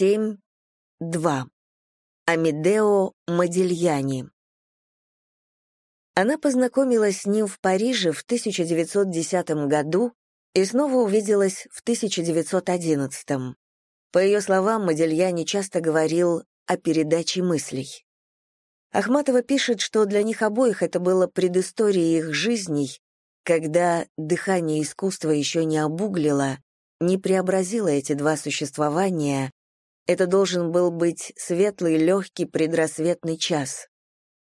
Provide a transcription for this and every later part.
7.2. Амедео Модильяни. Она познакомилась с ним в Париже в 1910 году и снова увиделась в 1911. По ее словам, Модильяни часто говорил о передаче мыслей. Ахматова пишет, что для них обоих это было предысторией их жизней, когда дыхание искусства еще не обуглило, не преобразило эти два существования, это должен был быть светлый, легкий предрассветный час.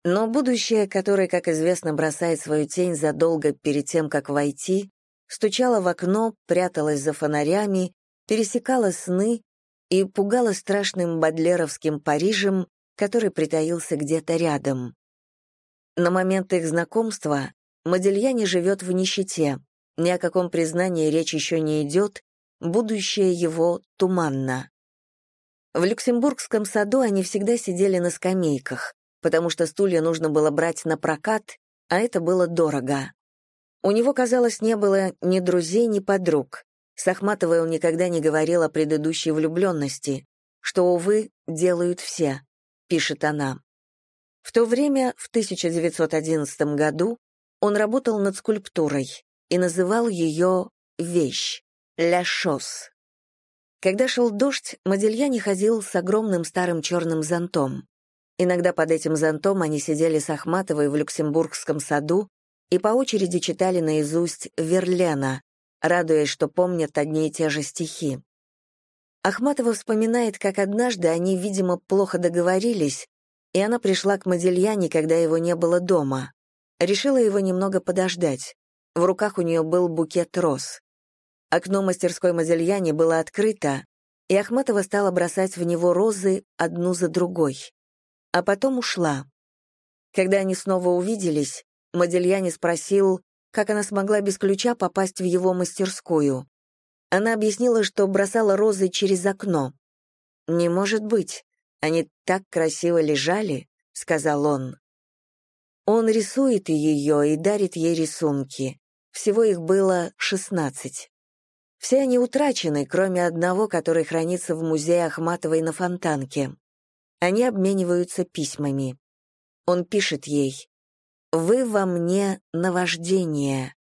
Но будущее, которое, как известно, бросает свою тень задолго перед тем, как войти, стучало в окно, пряталось за фонарями, пересекало сны и пугало страшным бодлеровским Парижем, который притаился где-то рядом. На момент их знакомства Модельяне живет в нищете, ни о каком признании речь еще не идет, будущее его туманно. В Люксембургском саду они всегда сидели на скамейках, потому что стулья нужно было брать на прокат, а это было дорого. У него, казалось, не было ни друзей, ни подруг. С Ахматовой он никогда не говорил о предыдущей влюбленности, что, увы, делают все, пишет она. В то время, в 1911 году, он работал над скульптурой и называл ее «вещь» — «ля шос». Когда шел дождь, Модельяни ходил с огромным старым черным зонтом. Иногда под этим зонтом они сидели с Ахматовой в Люксембургском саду и по очереди читали наизусть Верлена, радуясь, что помнят одни и те же стихи. Ахматова вспоминает, как однажды они, видимо, плохо договорились, и она пришла к Модельяне, когда его не было дома. Решила его немного подождать. В руках у нее был букет роз. Окно мастерской Мазельяне было открыто, и Ахматова стала бросать в него розы одну за другой. А потом ушла. Когда они снова увиделись, Модельяне спросил, как она смогла без ключа попасть в его мастерскую. Она объяснила, что бросала розы через окно. «Не может быть, они так красиво лежали», — сказал он. Он рисует ее и дарит ей рисунки. Всего их было шестнадцать. Все они утрачены, кроме одного, который хранится в музее Ахматовой на Фонтанке. Они обмениваются письмами. Он пишет ей «Вы во мне наваждение.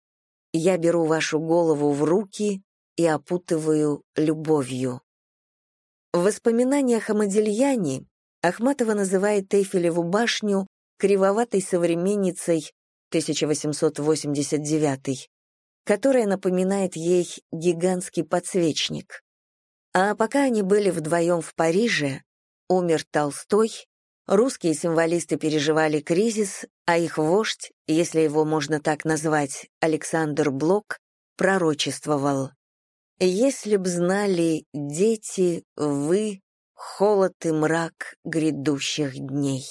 Я беру вашу голову в руки и опутываю любовью». В воспоминаниях о Модельяне Ахматова называет Эйфелеву башню кривоватой современницей 1889, которая напоминает ей гигантский подсвечник. А пока они были вдвоем в Париже, умер Толстой, русские символисты переживали кризис, а их вождь, если его можно так назвать, Александр Блок, пророчествовал. «Если б знали дети, вы, холод и мрак грядущих дней».